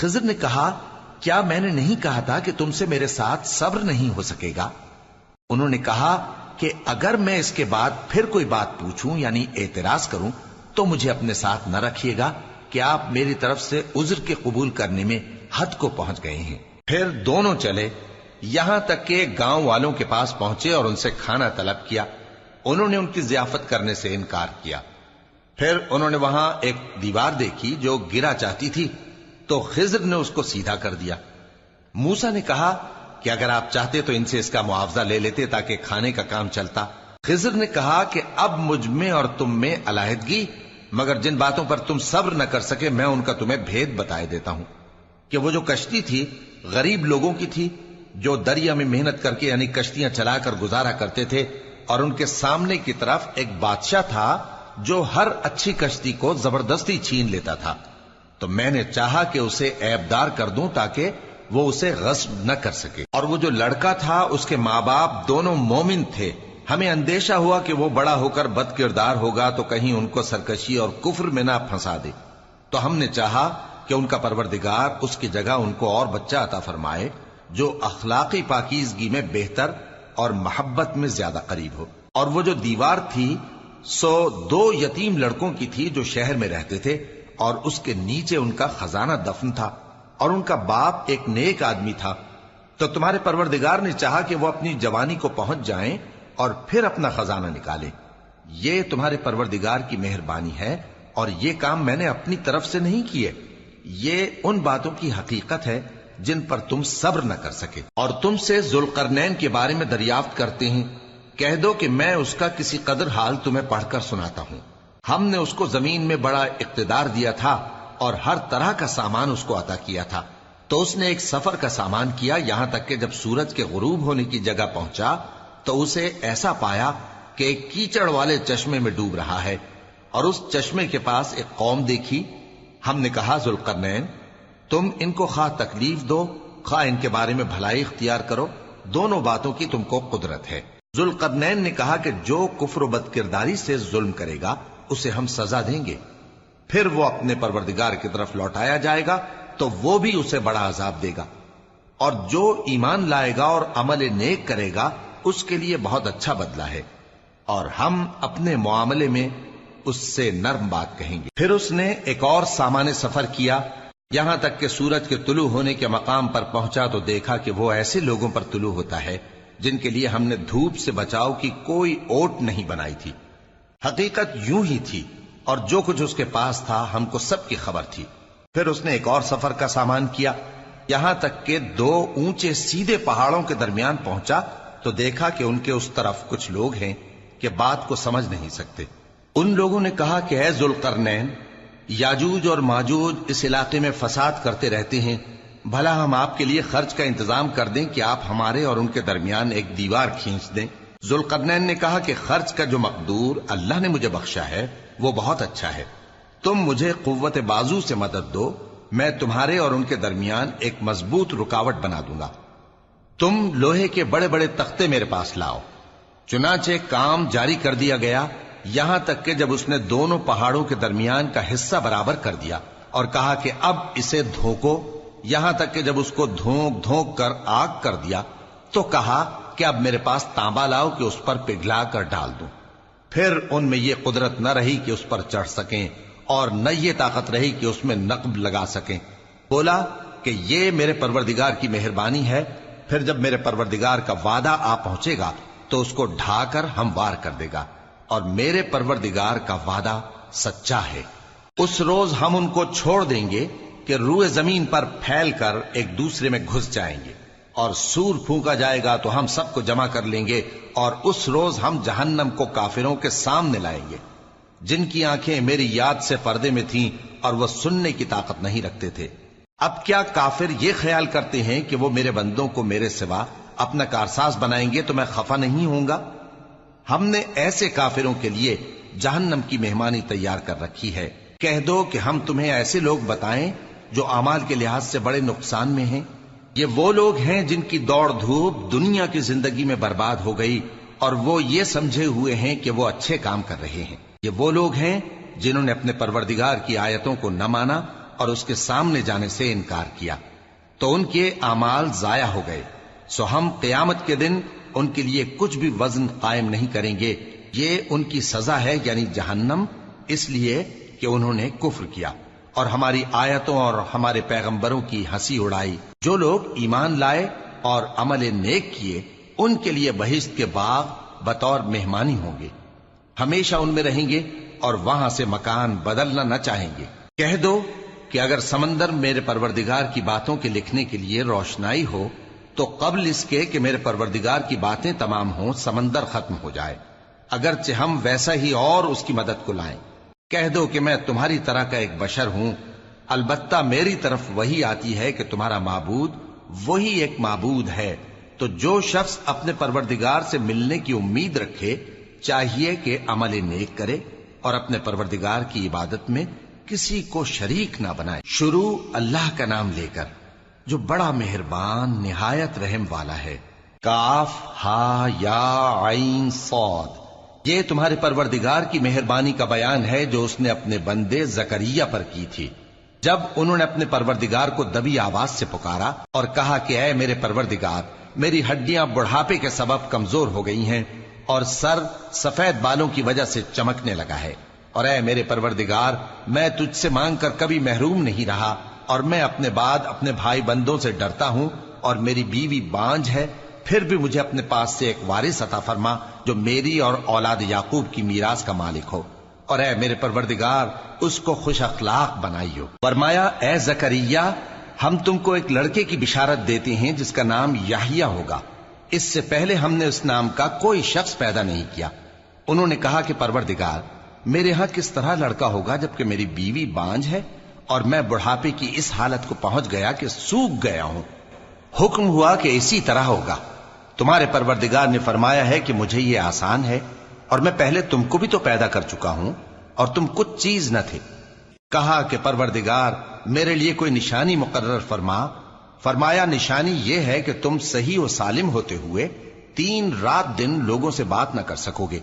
خضر نے کہا، کیا میں نے نہیں کہا تھا کہ تم سے میرے ساتھ صبر نہیں ہو سکے گا؟ انہوں نے کہا کہ اگر میں اس کے بعد پھر کوئی بات پوچھوں یعنی اعتراض کروں، تو مجھے اپنے ساتھ نہ رکھیے گا کہ آپ میری طرف سے عذر کے قبول کرنے میں حد کو پہنچ گئے ہیں۔ پھر دونوں چلے، یہاں تک کہ گاؤں والوں کے پاس پہنچے اور ان سے کھانا طلب کیا۔ انہوں نے ان کی ضیافت کرنے سے انکار کیا۔ پھر انہوں نے وہاں ایک دیوار دیکھی جو گرا چاہتی تھی۔ تو خضر نے اس کو سیدھا کر دیا۔ موسا نے کہا کہ اگر آپ چاہتے تو ان سے اس کا معاوضہ لے لیتے تاکہ کھانے کا کام چلتا۔ خضر نے کہا کہ اب مجھ میں اور تم میں علیحدگی، مگر جن باتوں پر تم صبر نہ کر سکے، میں ان کا تمہیں بھید بتائے دیتا ہوں۔ کہ وہ جو کشتی تھی، غریب لوگوں کی تھی، جو دریا میں محنت کر کے یعنی کشتیاں چلا کر گزارا کرتے تھے، اور ان کے سامنے کی طرف ایک بادشاہ تھا جو ہر اچھی کشتی کو زبردستی چھین لیتا تھا۔ تو میں نے چاہا کہ اسے ایبدار کر دوں تاکہ وہ اسے غصب نہ کر سکے۔ اور وہ جو لڑکا تھا، اس کے ماں باپ دونوں مومن تھے۔ ہمیں اندیشہ ہوا کہ وہ بڑا ہو کر بد کردار ہوگا تو کہیں ان کو سرکشی اور کفر میں نہ پھنسا دے۔ تو ہم نے چاہا کہ ان کا پروردگار اس کی جگہ ان کو اور بچہ عطا فرمائے، جو اخلاقی پاکیزگی میں بہتر اور محبت میں زیادہ قریب ہو۔ اور وہ جو دیوار تھی، سو دو یتیم لڑکوں کی تھی جو شہر میں رہتے تھے اور اس کے نیچے ان کا خزانہ دفن تھا اور ان کا باپ ایک نیک آدمی تھا۔ تو تمہارے پروردگار نے چاہا کہ وہ اپنی جوانی کو پہنچ جائیں اور پھر اپنا خزانہ نکالے یہ تمہارے پروردگار کی مہربانی ہے اور یہ کام میں نے اپنی طرف سے نہیں کیے۔ یہ ان باتوں کی حقیقت ہے جن پر تم صبر نہ کر سکے۔ اور تم سے ذوالقرنین کے بارے میں دریافت کرتے ہیں۔ کہہ دو کہ میں اس کا کسی قدر حال تمہیں پڑھ کر سناتا ہوں۔ ہم نے اس کو زمین میں بڑا اقتدار دیا تھا اور ہر طرح کا سامان اس کو عطا کیا تھا۔ تو اس نے ایک سفر کا سامان کیا یہاں تک کہ جب سورج کے غروب ہونے کی جگہ پہنچا تو اسے ایسا پایا کہ ایک کیچڑ والے چشمے میں ڈوب رہا ہے اور اس چشمے کے پاس ایک قوم دیکھی۔ ہم نے کہا، ذوالقرنین، تم ان کو خواہ تکلیف دو، خواہ ان کے بارے میں بھلائی اختیار کرو، دونوں باتوں کی تم کو قدرت ہے۔ ذوالقرنین نے کہا کہ جو کفر و بد کرداری سے ظلم کرے گا اسے ہم سزا دیں گے۔ پھر وہ اپنے پروردگار کی طرف لوٹایا جائے گا تو وہ بھی اسے بڑا عذاب دے گا۔ اور جو ایمان لائے گا اور عمل نیک کرے گا، اس کے لیے بہت اچھا بدلہ ہے۔ اور ہم اپنے معاملے میں اس سے نرم بات کہیں گے۔ پھر اس نے ایک اور سامان سفر کیا۔ یہاں تک کہ سورج کے طلوع ہونے کے مقام پر پہنچا تو دیکھا کہ وہ ایسے لوگوں پر طلوع ہوتا ہے جن کے لیے ہم نے دھوپ سے بچاؤ کی کوئی اوٹ نہیں بنائی تھی۔ حقیقت یوں ہی تھی اور جو کچھ اس کے پاس تھا ہم کو سب کی خبر تھی۔ پھر اس نے ایک اور سفر کا سامان کیا۔ یہاں تک کہ دو اونچے سیدھے پہاڑوں کے درمیان پہنچا تو دیکھا کہ ان کے اس طرف کچھ لوگ ہیں کہ بات کو سمجھ نہیں سکتے۔ ان لوگوں نے کہا کہ اے ذوالقرنین، یاجوج اور ماجوج اس علاقے میں فساد کرتے رہتے ہیں۔ بھلا ہم آپ کے لیے خرچ کا انتظام کر دیں کہ آپ ہمارے اور ان کے درمیان ایک دیوار کھینچ دیں۔ ذوالقرنین نے کہا کہ خرچ کا جو مقدور اللہ نے مجھے بخشا ہے، وہ بہت اچھا ہے۔ تم مجھے قوت بازو سے مدد دو، میں تمہارے اور ان کے درمیان ایک مضبوط رکاوٹ بنا دوں گا۔ تم لوہے کے بڑے بڑے تختے میرے پاس لاؤ۔ چنانچہ کام جاری کر دیا گیا، یہاں تک کہ جب اس نے دونوں پہاڑوں کے درمیان کا حصہ برابر کر دیا اور کہا کہ اب اسے دھوکو یہاں تک کہ جب اس کو دھونک دھونک کر آگ کر دیا، تو کہا کہ اب میرے پاس تانبا لاؤ کہ اس پر پگھلا کر ڈال دوں۔ پھر ان میں یہ قدرت نہ رہی کہ اس پر چڑھ سکیں اور نہ یہ طاقت رہی کہ اس میں نقب لگا سکیں۔ بولا کہ یہ میرے پروردگار کی مہربانی ہے۔ پھر جب میرے پروردگار کا وعدہ آ پہنچے گا تو اس کو ڈھا کر ہم وار کر دے گا۔ اور میرے پروردگار کا وعدہ سچا ہے۔ اس روز ہم ان کو چھوڑ دیں گے کہ روئے زمین پر پھیل کر ایک دوسرے میں گھس جائیں گے۔ اور سور پھونکا جائے گا تو ہم سب کو جمع کر لیں گے اور اس روز ہم جہنم کو کافروں کے سامنے لائیں گے۔ جن کی آنکھیں میری یاد سے پردے میں تھیں اور وہ سننے کی طاقت نہیں رکھتے تھے۔ اب کیا کافر یہ خیال کرتے ہیں کہ وہ میرے بندوں کو میرے سوا اپنا کارساز بنائیں گے تو میں خفا نہیں ہوں گا؟ ہم نے ایسے کافروں کے لیے جہنم کی مہمانی تیار کر رکھی ہے۔ کہہ دو کہ ہم تمہیں ایسے لوگ بتائیں جو امال کے لحاظ سے بڑے نقصان میں ہیں۔ یہ وہ لوگ ہیں جن کی دوڑ دھوپ دنیا کی زندگی میں برباد ہو گئی اور وہ یہ سمجھے ہوئے ہیں کہ وہ اچھے کام کر رہے ہیں۔ یہ وہ لوگ ہیں جنہوں نے اپنے پروردگار کی آیتوں کو نہ مانا اور اس کے سامنے جانے سے انکار کیا۔ تو ان کے اعمال ضائع ہو گئے۔ سو ہم قیامت کے دن ان کے لیے کچھ بھی وزن قائم نہیں کریں گے۔ یہ ان کی سزا ہے یعنی جہنم، اس لیے کہ انہوں نے کفر کیا۔ اور ہماری آیتوں اور ہمارے پیغمبروں کی ہنسی اڑائی۔ جو لوگ ایمان لائے اور عمل نیک کیے، ان کے لیے بہشت کے باغ بطور مہمانی ہوں گے۔ ہمیشہ ان میں رہیں گے اور وہاں سے مکان بدلنا نہ چاہیں گے۔ کہہ دو کہ اگر سمندر میرے پروردگار کی باتوں کے لکھنے کے لیے روشنائی ہو، تو قبل اس کے کہ میرے پروردگار کی باتیں تمام ہوں، سمندر ختم ہو جائے۔ اگرچہ ہم ویسا ہی اور اس کی مدد کو لائیں۔ کہہ دو کہ میں تمہاری طرح کا ایک بشر ہوں۔ البتہ میری طرف وہی آتی ہے کہ تمہارا معبود وہی ایک معبود ہے۔ تو جو شخص اپنے پروردگار سے ملنے کی امید رکھے، چاہیے کہ عمل نیک کرے اور اپنے پروردگار کی عبادت میں کسی کو شریک نہ بنائے۔ شروع اللہ کا نام لے کر، جو بڑا مہربان، نہایت رحم والا ہے۔ کاف، ہا، یا، عین، صاد۔ یہ تمہارے پروردگار کی مہربانی کا بیان ہے جو اس نے اپنے بندے زکریہ پر کی تھی۔ جب انہوں نے اپنے پروردگار کو دبی آواز سے پکارا اور کہا کہ اے میرے پروردگار، میری ہڈیاں بڑھاپے کے سبب کمزور ہو گئی ہیں اور سر سفید بالوں کی وجہ سے چمکنے لگا ہے۔ اور اے میرے پروردگار، میں تجھ سے مانگ کر کبھی محروم نہیں رہا اور میں اپنے بعد اپنے بھائی بندوں سے ڈرتا ہوں اور میری بیوی بانج ہے، پھر بھی مجھے اپنے پاس سے ایک وارث عطا فرما جو میری اور اولاد یعقوب کی میراث کا مالک ہو۔ اور اے میرے پروردگار، اس کو خوش اخلاق بنائی ہو فرمایا، اے زکریہ، ہم تم کو ایک لڑکے کی بشارت دیتے ہیں جس کا نام یاہیا ہوگا۔ اس سے پہلے ہم نے اس نام کا کوئی شخص پیدا نہیں کیا۔ انہوں نے کہا کہ پروردگار، میرے ہاں کس طرح لڑکا ہوگا جبکہ میری بیوی بانج ہے اور میں بڑھاپے کی اس حالت کو پہنچ گیا کہ سوکھ گیا ہوں۔ حکم ہوا کہ اسی طرح ہوگا۔ تمہارے پروردگار نے فرمایا ہے کہ مجھے یہ آسان ہے اور میں پہلے تم کو بھی تو پیدا کر چکا ہوں اور تم کچھ چیز نہ تھے۔ کہا کہ پروردگار، میرے لیے کوئی نشانی مقرر فرما۔ فرمایا، نشانی یہ ہے کہ تم صحیح و سالم ہوتے ہوئے تین رات دن لوگوں سے بات نہ کر سکو گے۔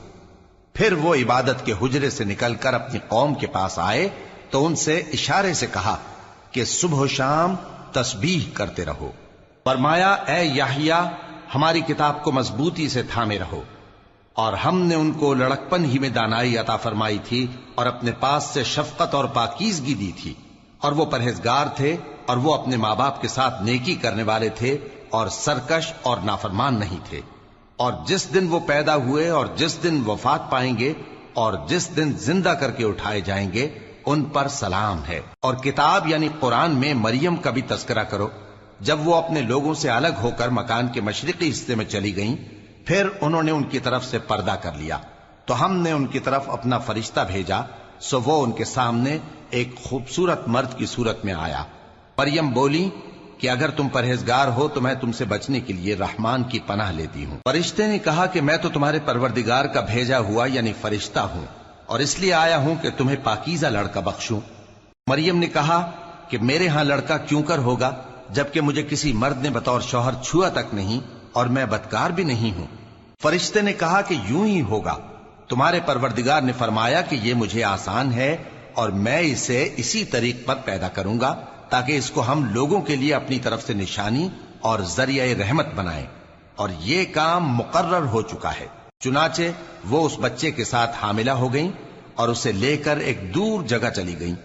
پھر وہ عبادت کے حجرے سے نکل کر اپنی قوم کے پاس آئے تو ان سے اشارے سے کہا کہ صبح و شام تسبیح کرتے رہو۔ فرمایا، اے یاہیا ہماری کتاب کو مضبوطی سے تھامے رہو۔ اور ہم نے ان کو لڑکپن ہی میں دانائی عطا فرمائی تھی اور اپنے پاس سے شفقت اور پاکیزگی دی تھی۔ اور وہ پرہیزگار تھے اور وہ اپنے ماں باپ کے ساتھ نیکی کرنے والے تھے اور سرکش اور نافرمان نہیں تھے۔ اور جس دن وہ پیدا ہوئے اور جس دن وفات پائیں گے اور جس دن زندہ کر کے اٹھائے جائیں گے، ان پر سلام ہے۔ اور کتاب یعنی قرآن میں مریم کا بھی تذکرہ کرو۔ جب وہ اپنے لوگوں سے الگ ہو کر مکان کے مشرقی حصے میں چلی گئیں، پھر انہوں نے ان کی طرف سے پردہ کر لیا۔ تو ہم نے ان کی طرف اپنا فرشتہ بھیجا، سو وہ ان کے سامنے ایک خوبصورت مرد کی صورت میں آیا۔ مریم بولی کہ اگر تم پرہیزگار ہو تو میں تم سے بچنے کے لیے رحمان کی پناہ لیتی ہوں۔ فرشتے نے کہا کہ میں تو تمہارے پروردگار کا بھیجا ہوا یعنی فرشتہ ہوں، اور اس لیے آیا ہوں کہ تمہیں پاکیزہ لڑکا بخشوں۔ مریم نے کہا کہ میرے ہاں لڑکا کیوں کر ہوگا؟ جبکہ مجھے کسی مرد نے بطور شوہر چھوا تک نہیں اور میں بدکار بھی نہیں ہوں۔ فرشتے نے کہا کہ یوں ہی ہوگا۔ تمہارے پروردگار نے فرمایا کہ یہ مجھے آسان ہے اور میں اسے اسی طریق پر پیدا کروں گا تاکہ اس کو ہم لوگوں کے لیے اپنی طرف سے نشانی اور ذریعہ رحمت بنائیں۔ اور یہ کام مقرر ہو چکا ہے۔ چنانچہ وہ اس بچے کے ساتھ حاملہ ہو گئیں اور اسے لے کر ایک دور جگہ چلی گئیں۔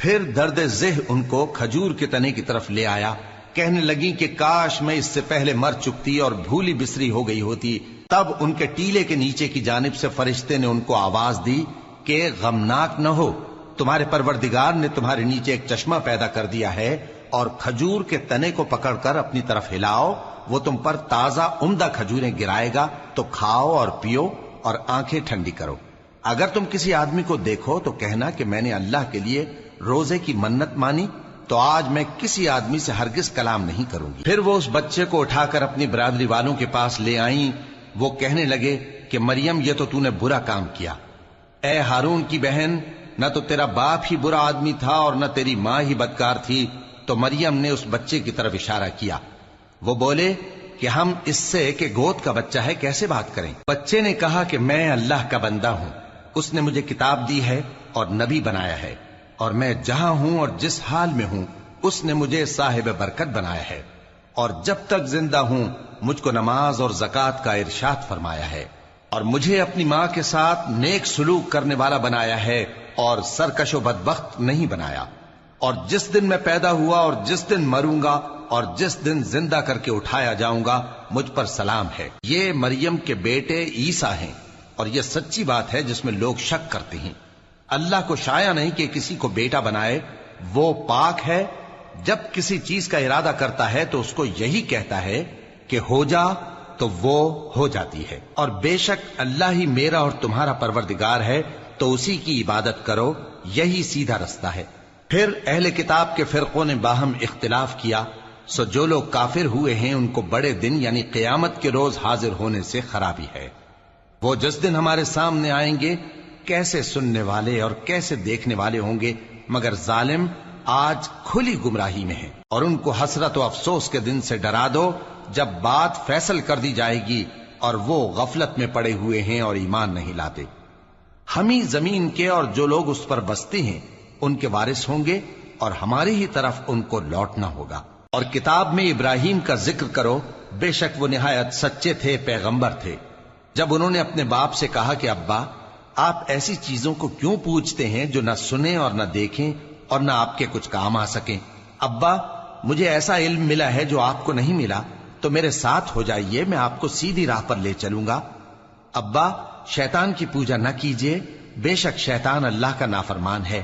پھر درد زہ ان کو کھجور کے تنے کی طرف لے آیا۔ کہنے لگی کہ کاش میں اس سے پہلے مر چکتی اور بھولی بسری ہو گئی ہوتی۔ تب ان کے ٹیلے کے نیچے کی جانب سے فرشتے نے ان کو آواز دی کہ غمناک نہ ہو۔ تمہارے پروردگار نے تمہارے نیچے ایک چشمہ پیدا کر دیا ہے اور کھجور کے تنے کو پکڑ کر اپنی طرف ہلاؤ۔ وہ تم پر تازہ عمدہ کھجوریں گرائے گا۔ تو کھاؤ اور پیو اور آنکھیں ٹھنڈی کرو۔ اگر تم کسی آدمی کو دیکھو تو کہنا کہ میں نے اللہ کے لیے روزے کی منت مانی تو آج میں کسی آدمی سے ہرگز کلام نہیں کروں گی۔ پھر وہ اس بچے کو اٹھا کر اپنی برادری والوں کے پاس لے آئیں۔ وہ کہنے لگے کہ مریم، یہ تو تو نے برا کام کیا۔ اے ہارون کی بہن، نہ تو تیرا باپ ہی برا آدمی تھا اور نہ تیری ماں ہی بدکار تھی۔ تو مریم نے اس بچے کی طرف اشارہ کیا۔ وہ بولے کہ ہم اس سے کہ گود کا بچہ ہے، کیسے بات کریں؟ بچے نے کہا کہ میں اللہ کا بندہ ہوں۔ اس نے مجھے کتاب دی ہے اور نبی بنایا ہے۔ اور میں جہاں ہوں اور جس حال میں ہوں، اس نے مجھے صاحب برکت بنایا ہے۔ اور جب تک زندہ ہوں، مجھ کو نماز اور زکات کا ارشاد فرمایا ہے۔ اور مجھے اپنی ماں کے ساتھ نیک سلوک کرنے والا بنایا ہے اور سرکش و بدبخت نہیں بنایا۔ اور جس دن میں پیدا ہوا اور جس دن مروں گا اور جس دن زندہ کر کے اٹھایا جاؤں گا، مجھ پر سلام ہے۔ یہ مریم کے بیٹے عیسیٰ ہیں۔ اور یہ سچی بات ہے جس میں لوگ شک کرتے ہیں۔ اللہ کو شایا نہیں کہ کسی کو بیٹا بنائے، وہ پاک ہے۔ جب کسی چیز کا ارادہ کرتا ہے تو اس کو یہی کہتا ہے کہ ہو جا، تو وہ ہو جاتی ہے۔ اور بے شک اللہ ہی میرا اور تمہارا پروردگار ہے، تو اسی کی عبادت کرو، یہی سیدھا رستہ ہے۔ پھر اہل کتاب کے فرقوں نے باہم اختلاف کیا۔ سو جو لوگ کافر ہوئے ہیں، ان کو بڑے دن یعنی قیامت کے روز حاضر ہونے سے خرابی ہے۔ وہ جس دن ہمارے سامنے آئیں گے کیسے سننے والے اور کیسے دیکھنے والے ہوں گے، مگر ظالم آج کھلی گمراہی میں ہے۔ اور ان کو حسرت و افسوس کے دن سے ڈرا دو جب بات فیصل کر دی جائے گی اور وہ غفلت میں پڑے ہوئے ہیں اور ایمان نہیں لاتے۔ ہم ہی زمین کے اور جو لوگ اس پر بستے ہیں، ان کے وارث ہوں گے اور ہماری ہی طرف ان کو لوٹنا ہوگا۔ اور کتاب میں ابراہیم کا ذکر کرو، بے شک وہ نہایت سچے تھے، پیغمبر تھے۔ جب انہوں نے اپنے باپ سے کہا کہ ابا آپ ایسی چیزوں کو کیوں پوچھتے ہیں جو نہ سنیں اور نہ دیکھیں اور نہ آپ کے کچھ کام آ سکیں؟ ابا، مجھے ایسا علم ملا ہے جو آپ کو نہیں ملا، تو میرے ساتھ ہو جائیے، میں آپ کو سیدھی راہ پر لے چلوں گا۔ ابا، شیطان کی پوجا نہ کیجیے، بے شک شیطان اللہ کا نافرمان ہے۔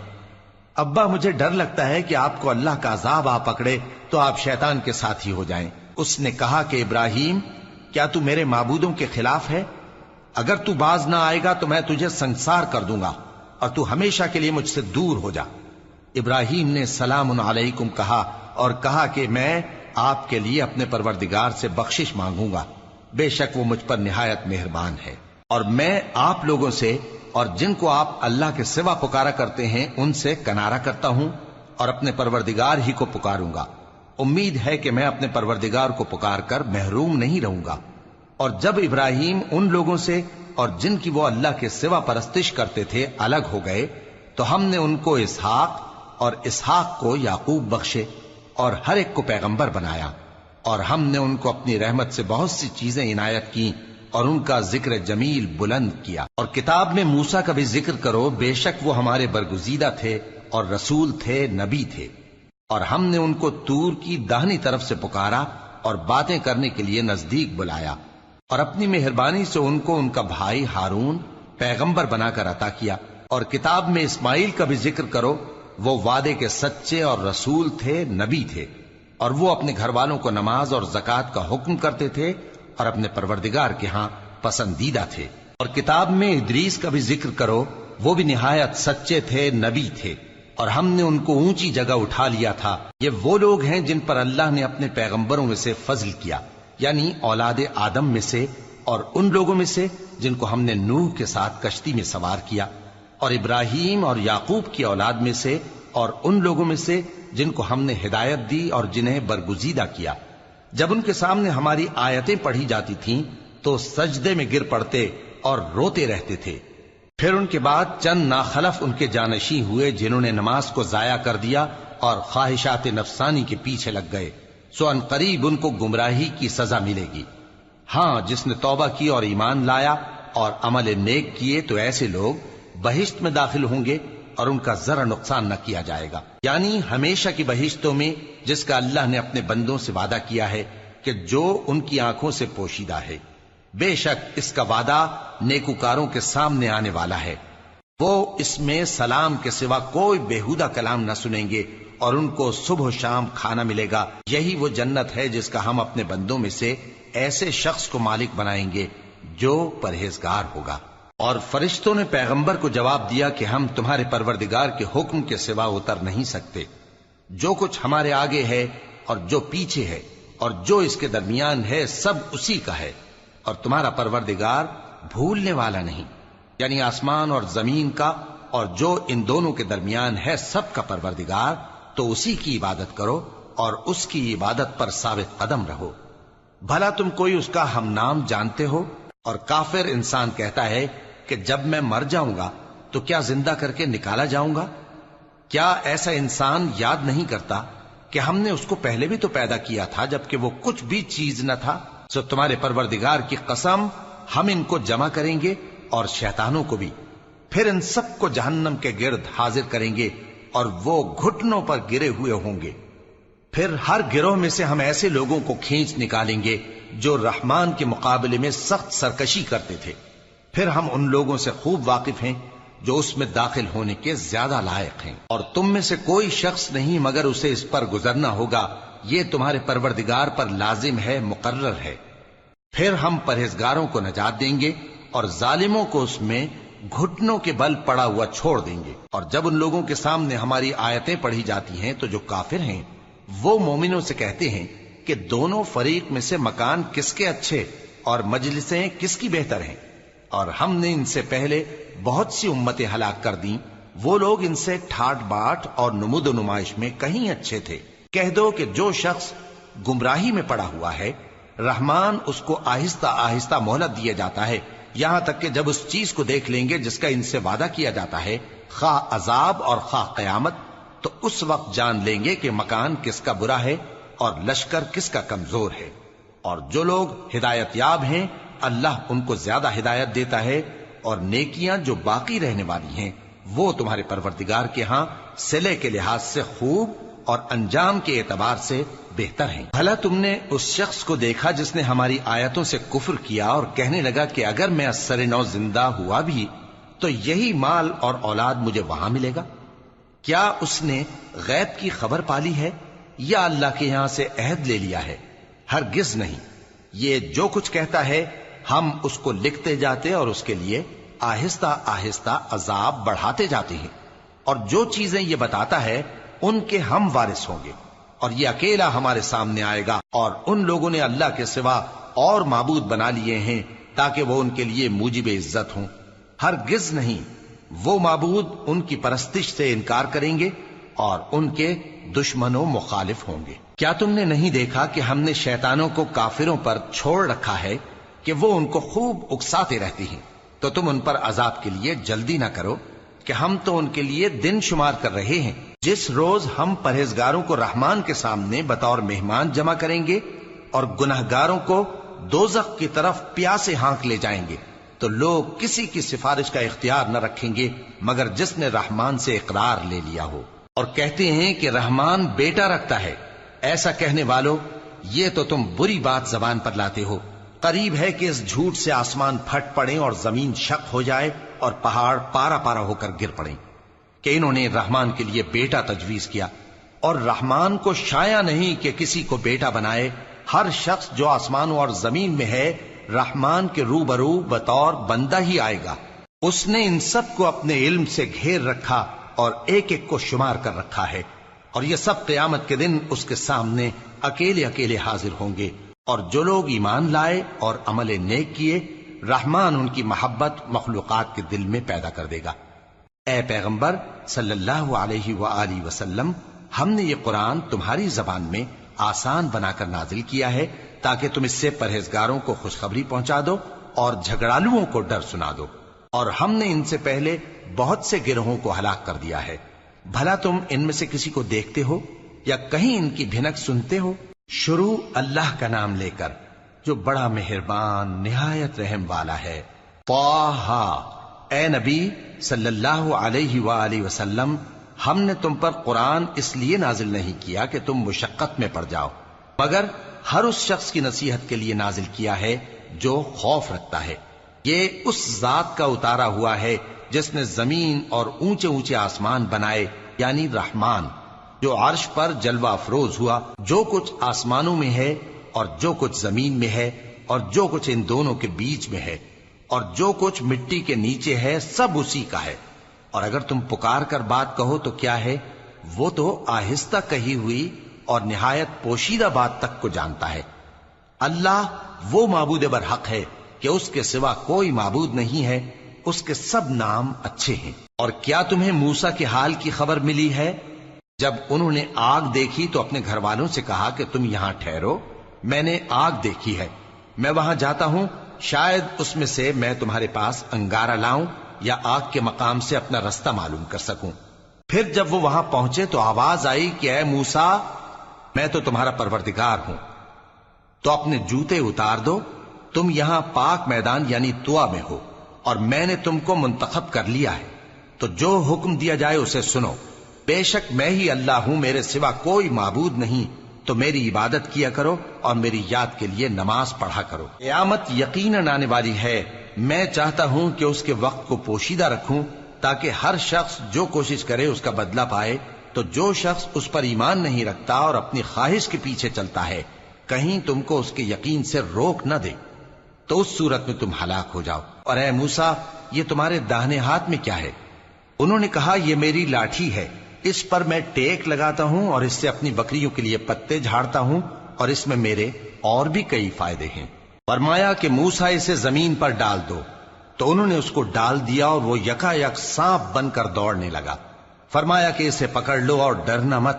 ابا، مجھے ڈر لگتا ہے کہ آپ کو اللہ کا عذاب آ پکڑے تو آپ شیطان کے ساتھ ہی ہو جائیں۔ اس نے کہا کہ ابراہیم، کیا تو میرے معبودوں کے خلاف ہے؟ اگر تو باز نہ آئے گا تو میں تجھے سنسار کر دوں گا اور تو ہمیشہ کے لیے مجھ سے دور ہو جا۔ ابراہیم نے سلام علیکم کہا اور کہا کہ میں آپ کے لیے اپنے پروردگار سے بخشش مانگوں گا۔ بے شک وہ مجھ پر نہایت مہربان ہے۔ اور میں آپ لوگوں سے اور جن کو آپ اللہ کے سوا پکارا کرتے ہیں، ان سے کنارا کرتا ہوں اور اپنے پروردگار ہی کو پکاروں گا۔ امید ہے کہ میں اپنے پروردگار کو پکار کر محروم نہیں رہوں گا۔ اور جب ابراہیم ان لوگوں سے اور جن کی وہ اللہ کے سوا پرستش کرتے تھے الگ ہو گئے، تو ہم نے ان کو اسحاق اور اسحاق کو یعقوب بخشے اور ہر ایک کو پیغمبر بنایا۔ اور ہم نے ان کو اپنی رحمت سے بہت سی چیزیں عنایت کی اور ان کا ذکر جمیل بلند کیا۔ اور کتاب میں موسا کا بھی ذکر کرو، بے شک وہ ہمارے برگزیدہ تھے اور رسول تھے، نبی تھے۔ اور ہم نے ان کو تور کی دہنی طرف سے پکارا اور باتیں کرنے کے لیے نزدیک بلایا۔ اور اپنی مہربانی سے ان کو ان کا بھائی ہارون پیغمبر بنا کر عطا کیا اور کتاب میں اسماعیل کا بھی ذکر کرو، وہ وعدے کے سچے اور رسول تھے، نبی تھے۔ اور وہ اپنے گھر والوں کو نماز اور زکات کا حکم کرتے تھے اور اپنے پروردگار کے ہاں پسندیدہ تھے۔ اور کتاب میں ادریس کا بھی ذکر کرو، وہ بھی نہایت سچے تھے، نبی تھے۔ اور ہم نے ان کو اونچی جگہ اٹھا لیا تھا۔ یہ وہ لوگ ہیں جن پر اللہ نے اپنے پیغمبروں میں سے فضل کیا۔ یعنی اولاد آدم میں سے اور ان لوگوں میں سے جن کو ہم نے نوح کے ساتھ کشتی میں سوار کیا اور ابراہیم اور یعقوب کی اولاد میں سے اور ان لوگوں میں سے جن کو ہم نے ہدایت دی اور جنہیں برگزیدہ کیا۔ جب ان کے سامنے ہماری آیتیں پڑھی جاتی تھیں تو سجدے میں گر پڑتے اور روتے رہتے تھے۔ پھر ان کے بعد چند ناخلف ان کے جانشی ہوئے جنہوں نے نماز کو ضائع کر دیا اور خواہشات نفسانی کے پیچھے لگ گئے۔ سو ان قریب ان کو گمراہی کی سزا ملے گی۔ ہاں جس نے توبہ کی اور ایمان لایا اور عمل نیک کیے تو ایسے لوگ بہشت میں داخل ہوں گے اور ان کا ذرا نقصان نہ کیا جائے گا۔ یعنی ہمیشہ کی بہشتوں میں جس کا اللہ نے اپنے بندوں سے وعدہ کیا ہے کہ جو ان کی آنکھوں سے پوشیدہ ہے۔ بے شک اس کا وعدہ نیکوکاروں کے سامنے آنے والا ہے۔ وہ اس میں سلام کے سوا کوئی بےحدہ کلام نہ سنیں گے اور ان کو صبح و شام کھانا ملے گا۔ یہی وہ جنت ہے جس کا ہم اپنے بندوں میں سے ایسے شخص کو مالک بنائیں گے جو پرہیزگار ہوگا۔ اور فرشتوں نے پیغمبر کو جواب دیا کہ ہم تمہارے پروردگار کے حکم کے سوا اتر نہیں سکتے۔ جو کچھ ہمارے آگے ہے اور جو پیچھے ہے اور جو اس کے درمیان ہے سب اسی کا ہے۔ اور تمہارا پروردگار بھولنے والا نہیں۔ یعنی آسمان اور زمین کا اور جو ان دونوں کے درمیان ہے سب کا پروردگار تو اسی کی عبادت کرو اور اس کی عبادت پر ثابت قدم رہو۔ بھلا تم کوئی اس کا ہم نام جانتے ہو؟ اور کافر انسان کہتا ہے کہ جب میں مر جاؤں گا تو کیا زندہ کر کے نکالا جاؤں گا؟ کیا ایسا انسان یاد نہیں کرتا کہ ہم نے اس کو پہلے بھی تو پیدا کیا تھا جبکہ وہ کچھ بھی چیز نہ تھا؟ سو تمہارے پروردگار کی قسم، ہم ان کو جمع کریں گے اور شیطانوں کو بھی۔ پھر ان سب کو جہنم کے گرد حاضر کریں گے اور وہ گھٹنوں پر گرے ہوئے ہوں گے۔ پھر ہر گروہ میں سے ہم ایسے لوگوں کو کھینچ نکالیں گے جو رحمان کے مقابلے میں سخت سرکشی کرتے تھے۔ پھر ہم ان لوگوں سے خوب واقف ہیں جو اس میں داخل ہونے کے زیادہ لائق ہیں۔ اور تم میں سے کوئی شخص نہیں مگر اسے اس پر گزرنا ہوگا۔ یہ تمہارے پروردگار پر لازم ہے، مقرر ہے۔ پھر ہم پرہیزگاروں کو نجات دیں گے اور ظالموں کو اس میں گھٹنوں کے بل پڑا ہوا چھوڑ دیں گے۔ اور جب ان لوگوں کے سامنے ہماری آیتیں پڑھی جاتی ہیں تو جو کافر ہیں، وہ مومنوں سے کہتے ہیں کہ دونوں فریق میں سے مکان کس کے اچھے اور مجلسیں کس کی بہتر ہیں۔ اور ہم نے ان سے پہلے بہت سی امتیں ہلاک کر دیں۔ وہ لوگ ان سے ٹھاٹ باٹ اور نمود و نمائش میں کہیں اچھے تھے۔ کہہ دو کہ جو شخص گمراہی میں پڑا ہوا ہے، رحمان اس کو آہستہ آہستہ مہلت دیا جاتا ہے۔ یہاں تک کہ جب اس چیز کو دیکھ لیں گے جس کا ان سے وعدہ کیا جاتا ہے، خواہ عذاب اور خواہ قیامت، تو اس وقت جان لیں گے کہ مکان کس کا برا ہے اور لشکر کس کا کمزور ہے۔ اور جو لوگ ہدایت یاب ہیں، اللہ ان کو زیادہ ہدایت دیتا ہے اور نیکیاں جو باقی رہنے والی ہیں، وہ تمہارے پروردگار کے ہاں سلے کے لحاظ سے خوب اور انجام کے اعتبار سے بہتر ہیں۔ بھلا تم نے اس شخص کو دیکھا جس نے ہماری آیتوں سے کفر کیا اور کہنے لگا کہ اگر میں اثر نو زندہ ہوا بھی تو یہی مال اور اولاد مجھے وہاں ملے گا۔ کیا اس نے غیب کی خبر پالی ہے یا اللہ کے یہاں سے عہد لے لیا ہے؟ ہرگز نہیں۔ یہ جو کچھ کہتا ہے، ہم اس کو لکھتے جاتے اور اس کے لیے آہستہ آہستہ عذاب بڑھاتے جاتے ہیں۔ اور جو چیزیں یہ بتاتا ہے ان کے ہم وارث ہوں گے اور یہ اکیلا ہمارے سامنے آئے گا اور ان لوگوں نے اللہ کے سوا اور معبود بنا لیے ہیں تاکہ وہ ان کے لیے موجب عزت ہوں۔ ہر گز نہیں، وہ معبود ان کی پرستش سے انکار کریں گے اور ان کے دشمنوں مخالف ہوں گے۔ کیا تم نے نہیں دیکھا کہ ہم نے شیطانوں کو کافروں پر چھوڑ رکھا ہے کہ وہ ان کو خوب اکساتے رہتی ہیں؟ تو تم ان پر عذاب کے لیے جلدی نہ کرو کہ ہم تو ان کے لیے دن شمار کر رہے ہیں۔ جس روز ہم پرہیزگاروں کو رحمان کے سامنے بطور مہمان جمع کریں گے اور گناہ گاروں کو دوزخ کی طرف پیاسے ہانک لے جائیں گے، تو لوگ کسی کی سفارش کا اختیار نہ رکھیں گے، مگر جس نے رحمان سے اقرار لے لیا ہو۔ اور کہتے ہیں کہ رحمان بیٹا رکھتا ہے۔ ایسا کہنے والوں یہ تو تم بری بات زبان پر لاتے ہو۔ قریب ہے کہ اس جھوٹ سے آسمان پھٹ پڑے اور زمین شک ہو جائے اور پہاڑ پارا پارا ہو کر گر پڑے کہ انہوں نے رحمان کے لیے بیٹا تجویز کیا اور رحمان کو شایا نہیں کہ کسی کو بیٹا بنائے، ہر شخص جو آسمانوں اور زمین میں ہے، رحمان کے رو برو بطور بندہ ہی آئے گا۔ اس نے ان سب کو اپنے علم سے گھیر رکھا اور ایک ایک کو شمار کر رکھا ہے اور یہ سب قیامت کے دن اس کے سامنے اکیلے اکیلے حاضر ہوں گے اور جو لوگ ایمان لائے اور عمل نیک کیے، رحمان ان کی محبت مخلوقات کے دل میں پیدا کر دے گا۔ اے پیغمبر صلی اللہ علیہ وآلہ وسلم، ہم نے یہ قرآن تمہاری زبان میں آسان بنا کر نازل کیا ہے تاکہ تم اس سے پرہیزگاروں کو خوشخبری پہنچا دو اور جھگڑالوؤں کو ڈر سنا دو۔ اور ہم نے ان سے پہلے بہت سے گروہوں کو ہلاک کر دیا ہے۔ بھلا تم ان میں سے کسی کو دیکھتے ہو یا کہیں ان کی بھنک سنتے ہو؟ شروع اللہ کا نام لے کر، جو بڑا مہربان، نہایت رحم والا ہے۔ اے نبی صلی اللہ علیہ وآلہ وسلم، ہم نے تم پر قرآن اس لیے نازل نہیں کیا کہ تم مشقت میں پڑ جاؤ، مگر ہر اس شخص کی نصیحت کے لیے نازل کیا ہے جو خوف رکھتا ہے۔ یہ اس ذات کا اتارا ہوا ہے جس نے زمین اور اونچے اونچے آسمان بنائے یعنی رحمان، جو عرش پر جلوہ افروز ہوا۔ جو کچھ آسمانوں میں ہے اور جو کچھ زمین میں ہے اور جو کچھ ان دونوں کے بیچ میں ہے۔ اور جو کچھ مٹی کے نیچے ہے سب اسی کا ہے۔ اور اگر تم پکار کر بات کہو تو کیا ہے؟ وہ تو آہستہ کہی ہوئی اور نہایت پوشیدہ بات تک کو جانتا ہے۔ اللہ وہ معبود برحق ہے کہ اس کے سوا کوئی معبود نہیں ہے، اس کے سب نام اچھے ہیں۔ اور کیا تمہیں موسا کے حال کی خبر ملی ہے؟ جب انہوں نے آگ دیکھی تو اپنے گھر والوں سے کہا کہ تم یہاں ٹھہرو، میں نے آگ دیکھی ہے، میں وہاں جاتا ہوں شاید اس میں سے میں تمہارے پاس انگارہ لاؤں یا آگ کے مقام سے اپنا رستہ معلوم کر سکوں۔ پھر جب وہ وہاں پہنچے تو آواز آئی کہ اے موسا میں تو تمہارا پروردگار ہوں۔ تو اپنے جوتے اتار دو، تم یہاں پاک میدان یعنی توا میں ہو اور میں نے تم کو منتخب کر لیا ہے۔ تو جو حکم دیا جائے اسے سنو۔ بے شک میں ہی اللہ ہوں، میرے سوا کوئی معبود نہیں۔ تو میری عبادت کیا کرو اور میری یاد کے لیے نماز پڑھا کرو۔ قیامت یقیناً آنے والی ہے۔ میں چاہتا ہوں کہ اس کے وقت کو پوشیدہ رکھوں تاکہ ہر شخص جو کوشش کرے اس کا بدلہ پائے۔ تو جو شخص اس پر ایمان نہیں رکھتا اور اپنی خواہش کے پیچھے چلتا ہے، کہیں تم کو اس کے یقین سے روک نہ دے۔ تو اس صورت میں تم ہلاک ہو جاؤ۔ اور اے موسا یہ تمہارے داہنے ہاتھ میں کیا ہے؟ انہوں نے کہا، یہ میری لاٹھی ہے۔ اس پر میں ٹیک لگاتا ہوں اور اس سے اپنی بکریوں کے لیے پتے جھاڑتا ہوں اور اس میں میرے اور بھی کئی فائدے ہیں۔ فرمایا کہ موسا اسے زمین پر ڈال دو۔ تو انہوں نے اس کو ڈال دیا اور وہ یکا یک سانپ بن کر دوڑنے لگا۔ فرمایا کہ اسے پکڑ لو اور ڈرنا مت۔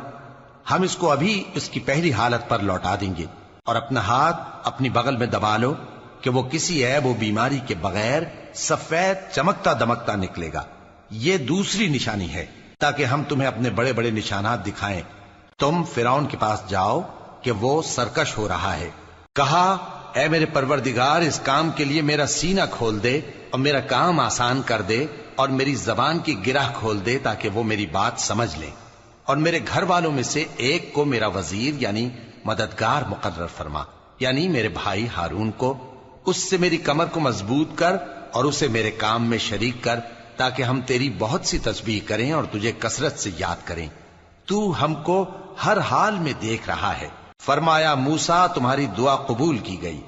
ہم اس کو ابھی اس کی پہلی حالت پر لوٹا دیں گے اور اپنا ہاتھ اپنی بغل میں دبا لو کہ وہ کسی عیب و بیماری کے بغیر سفید چمکتا دمکتا نکلے گا۔ یہ دوسری نشانی ہے۔ تاکہ ہم تمہیں اپنے بڑے بڑے نشانات دکھائیں۔ تم فرعون کے پاس جاؤ کہ وہ سرکش ہو رہا ہے۔ کہا، اے میرے پروردگار، اس کام کے لیے میرا سینہ کھول دے اور میرا کام آسان کر دے اور میری زبان کی گرہ کھول دے تاکہ وہ میری بات سمجھ لیں اور میرے گھر والوں میں سے ایک کو میرا وزیر یعنی مددگار مقرر فرما یعنی میرے بھائی ہارون کو۔ اس سے میری کمر کو مضبوط کر اور اسے میرے کام میں شریک کر۔ تاکہ ہم تیری بہت سی تسبیح کریں اور تجھے کثرت سے یاد کریں۔ تو ہم کو ہر حال میں دیکھ رہا ہے۔ فرمایا موسا تمہاری دعا قبول کی گئی۔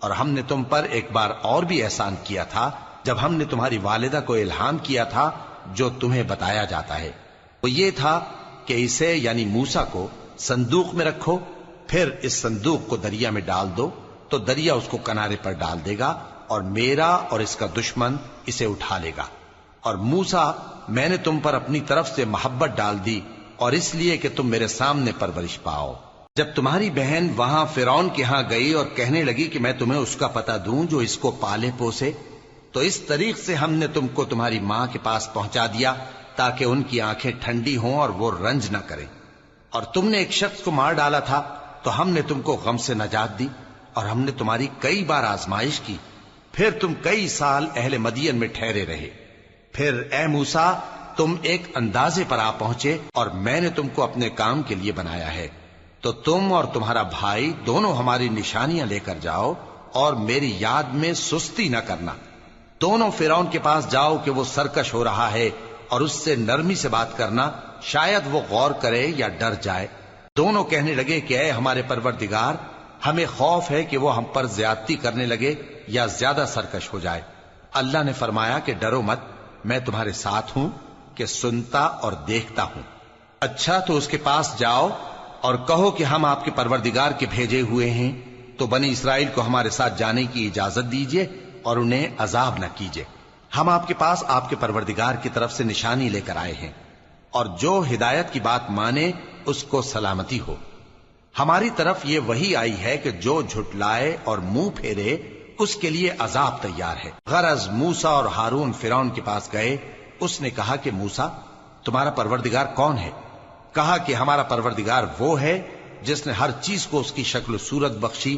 اور ہم نے تم پر ایک بار اور بھی احسان کیا تھا، جب ہم نے تمہاری والدہ کو الہام کیا تھا، جو تمہیں بتایا جاتا ہے۔ وہ یہ تھا کہ اسے یعنی موسا کو، صندوق میں رکھو، پھر اس صندوق کو دریا میں ڈال دو۔ تو دریا اس کو کنارے پر ڈال دے گا اور میرا اور اس کا دشمن اسے اٹھا لے گا۔ اور موسا میں نے تم پر اپنی طرف سے محبت ڈال دی اور اس لیے کہ تم میرے سامنے پرورش پاؤ۔ جب تمہاری بہن وہاں فرون کے ہاں گئی اور کہنے لگی کہ میں تمہیں اس کا پتہ دوں جو اس کو پالے پوسے، تو اس طریق سے ہم نے تم کو تمہاری ماں کے پاس پہنچا دیا تاکہ ان کی آنکھیں ٹھنڈی ہوں اور وہ رنج نہ کریں۔ اور تم نے ایک شخص کو مار ڈالا تھا، تو ہم نے تم کو غم سے نجات دی اور ہم نے تمہاری کئی بار آزمائش کی۔ پھر تم کئی سال اہل مدین میں ٹھہرے رہے۔ پھر اے موسا تم ایک اندازے پر آ پہنچے اور میں نے تم کو اپنے کام کے لیے بنایا ہے۔ تو تم اور تمہارا بھائی دونوں ہماری نشانیاں لے کر جاؤ اور میری یاد میں سستی نہ کرنا۔ دونوں فرون کے پاس جاؤ کہ وہ سرکش ہو رہا ہے اور اس سے نرمی سے بات کرنا شاید وہ غور کرے یا ڈر جائے۔ دونوں کہنے لگے کہ اے ہمارے پروردگار، ہمیں خوف ہے کہ وہ ہم پر زیادتی کرنے لگے یا زیادہ سرکش ہو جائے۔ اللہ نے فرمایا کہ ڈرو مت۔ میں تمہارے ساتھ ہوں کہ سنتا اور دیکھتا ہوں۔ اچھا تو اس کے پاس جاؤ اور کہو کہ ہم آپ کے پروردگار کے بھیجے ہوئے ہیں۔ تو بنی اسرائیل کو ہمارے ساتھ جانے کی اجازت دیجیے اور انہیں عذاب نہ کیجیے ہم آپ کے پاس آپ کے پروردگار کی طرف سے نشانی لے کر آئے ہیں۔ اور جو ہدایت کی بات مانے اس کو سلامتی ہو۔ ہماری طرف یہ وہی آئی ہے کہ جو جھٹلائے اور منہ پھیرے اس کے لیے عذاب تیار ہے۔ غرض موسا اور ہارون فرون کے پاس گئے۔ اس نے کہا کہ موسا تمہارا پروردگار کون ہے؟ کہا کہ ہمارا پروردگار وہ ہے جس نے ہر چیز کو اس کی شکل و صورت بخشی،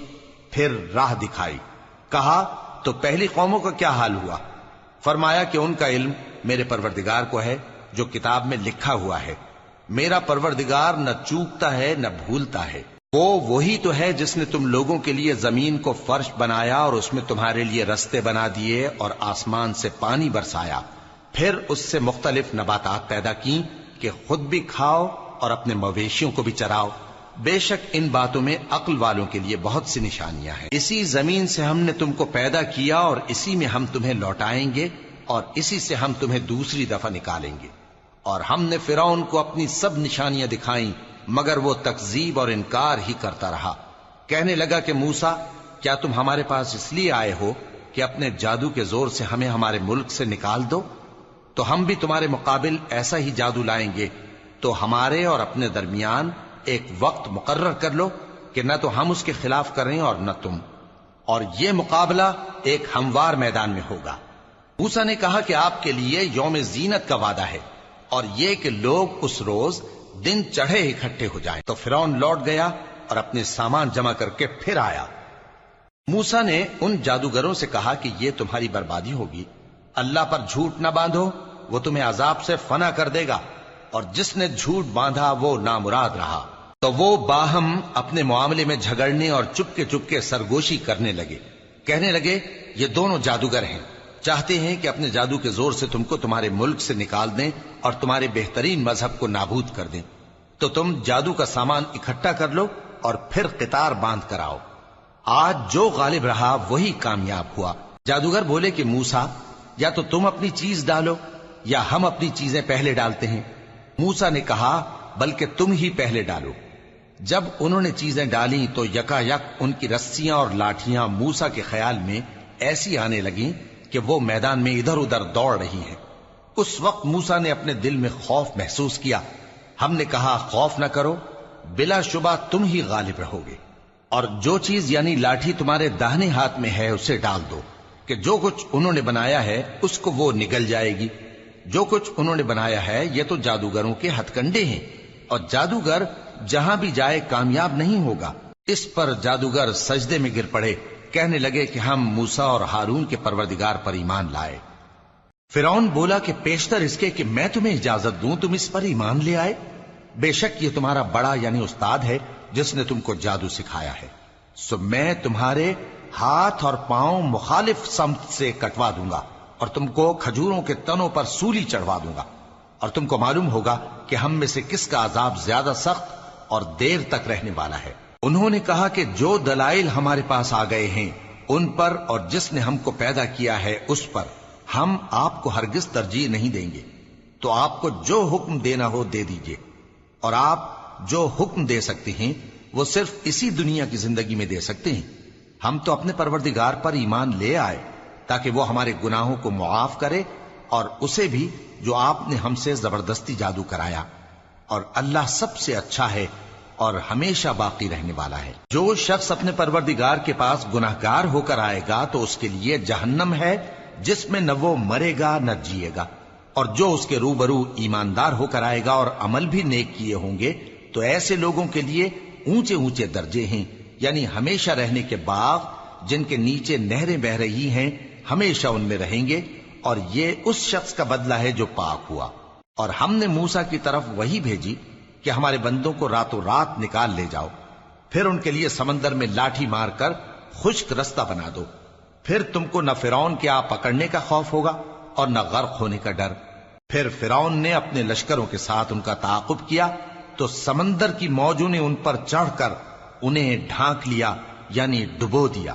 پھر راہ دکھائی۔ کہا، تو پہلی قوموں کا کیا حال ہوا؟ فرمایا کہ ان کا علم میرے پروردگار کو ہے، جو کتاب میں لکھا ہوا ہے۔ میرا پروردگار نہ چوکتا ہے، نہ بھولتا ہے۔ وہ وہی تو ہے جس نے تم لوگوں کے لیے زمین کو فرش بنایا اور اس میں تمہارے لیے رستے بنا دیے اور آسمان سے پانی برسایا۔ پھر اس سے مختلف نباتات پیدا کی کہ خود بھی کھاؤ اور اپنے مویشیوں کو بھی چراؤ۔ بے شک ان باتوں میں عقل والوں کے لیے بہت سی نشانیاں ہیں۔ اسی زمین سے ہم نے تم کو پیدا کیا اور اسی میں ہم تمہیں لوٹائیں گے اور اسی سے ہم تمہیں دوسری دفعہ نکالیں گے۔ اور ہم نے فرعون کو اپنی سب نشانیاں دکھائیں مگر وہ تکزیب اور انکار ہی کرتا رہا۔ کہنے لگا کہ موسا کیا تم ہمارے پاس اس لیے آئے ہو کہ اپنے جادو کے زور سے ہمیں ہمارے ملک سے نکال دو؟ تو ہم بھی تمہارے مقابل ایسا ہی جادو لائیں گے۔ تو ہمارے اور اپنے درمیان ایک وقت مقرر کر لو کہ نہ تو ہم اس کے خلاف کریں اور نہ تم۔ اور یہ مقابلہ ایک ہموار میدان میں ہوگا۔ موسا نے کہا کہ آپ کے لیے یوم زینت کا وعدہ ہے اور یہ کہ لوگ اس روز دن چڑھے اکٹھے ہو جائیں تو فرون لوٹ گیا اور اپنے سامان جمع کر کے پھر آیا۔ موسا نے ان جادوگروں سے کہا کہ یہ تمہاری بربادی ہوگی۔ اللہ پر جھوٹ نہ باندھو، وہ تمہیں عذاب سے فنا کر دے گا۔ اور جس نے جھوٹ باندھا، وہ نامراد رہا۔ تو وہ باہم اپنے معاملے میں جھگڑنے اور چپکے چپکے سرگوشی کرنے لگے۔ کہنے لگے، یہ دونوں جادوگر ہیں۔ چاہتے ہیں کہ اپنے جادو کے زور سے تم کو تمہارے ملک سے نکال دیں اور تمہارے بہترین مذہب کو نابود کر دیں۔ تو تم جادو کا سامان اکٹھا کر لو اور پھر قطار باندھ کر آؤ۔ آج جو غالب رہا وہی کامیاب ہوا۔ جادوگر بولے کہ موسا یا تو تم اپنی چیز ڈالو یا ہم اپنی چیزیں پہلے ڈالتے ہیں۔ موسا نے کہا، بلکہ تم ہی پہلے ڈالو۔ جب انہوں نے چیزیں ڈالی تو یکا یک ان کی رسیاں اور لاٹیاں موسا کے خیال میں ایسی آنے لگیں کہ وہ میدان میں ادھر ادھر دوڑ رہی ہیں۔ اس وقت موسا نے اپنے دل میں خوف محسوس کیا۔ ہم نے کہا، خوف نہ کرو، بلا شبہ تم ہی غالب رہو گے۔ اور جو چیز یعنی لاٹھی تمہارے داہنے ہاتھ میں ہے، اسے ڈال دو کہ جو کچھ انہوں نے بنایا ہے، اس کو وہ نگل جائے گی۔ جو کچھ انہوں نے بنایا ہے، یہ تو جادوگروں کے ہتھ کنڈے ہیں۔ اور جادوگر جہاں بھی جائے، کامیاب نہیں ہوگا۔ اس پر جادوگر سجدے میں گر پڑے۔ کہنے لگے کہ ہم موسا اور ہارون کے پروردگار پر ایمان لائے۔ فرون بولا کہ پیشتر اس کے کہ میں تمہیں اجازت دوں، تم اس پر ایمان لے آئے۔ بے شک یہ تمہارا بڑا یعنی استاد ہے، جس نے تم کو جادو سکھایا ہے۔ سو میں تمہارے ہاتھ اور پاؤں مخالف سمت سے کٹوا دوں گا اور تم کو کھجوروں کے تنوں پر سولی چڑھوا دوں گا۔ اور تم کو معلوم ہوگا کہ ہم میں سے کس کا عذاب زیادہ سخت اور دیر تک رہنے والا ہے۔ انہوں نے کہا کہ جو دلائل ہمارے پاس آ گئے ہیں، ان پر اور جس نے ہم کو پیدا کیا ہے، اس پر ہم آپ کو ہرگز ترجیح نہیں دیں گے۔ تو آپ کو جو حکم دینا ہو، دے دیجیے۔ اور آپ جو حکم دے سکتے ہیں، وہ صرف اسی دنیا کی زندگی میں دے سکتے ہیں۔ ہم تو اپنے پروردگار پر ایمان لے آئے، تاکہ وہ ہمارے گناہوں کو معاف کرے اور اسے بھی جو آپ نے ہم سے زبردستی جادو کرایا۔ اور اللہ سب سے اچھا ہے اور ہمیشہ باقی رہنے والا ہے۔ جو شخص اپنے پروردگار کے پاس گناہ گار ہو کر آئے گا تو اس کے لیے جہنم ہے، جس میں نہ وہ مرے گا نہ جیے گا۔ اور جو اس کے روبرو ایماندار ہو کر آئے گا اور عمل بھی نیک کیے ہوں گے، تو ایسے لوگوں کے لیے اونچے اونچے درجے ہیں۔ یعنی ہمیشہ رہنے کے باغ، جن کے نیچے نہریں بہ رہی ہیں، ہمیشہ ان میں رہیں گے۔ اور یہ اس شخص کا بدلہ ہے جو پاک ہوا۔ اور ہم نے موسا کی طرف وہی بھیجی۔ کہ ہمارے بندوں کو راتوں رات نکال لے جاؤ، پھر ان کے لیے سمندر میں لاٹھی مار کر خشک رستہ بنا دو۔ پھر تم کو نہ فرون کے آپ پکڑنے کا خوف ہوگا اور نہ غرق ہونے کا ڈر۔ پھر فرون نے اپنے لشکروں کے ساتھ ان کا تعاقب کیا، تو سمندر کی موجوں نے ان پر چڑھ کر انہیں ڈھانک لیا یعنی ڈبو دیا۔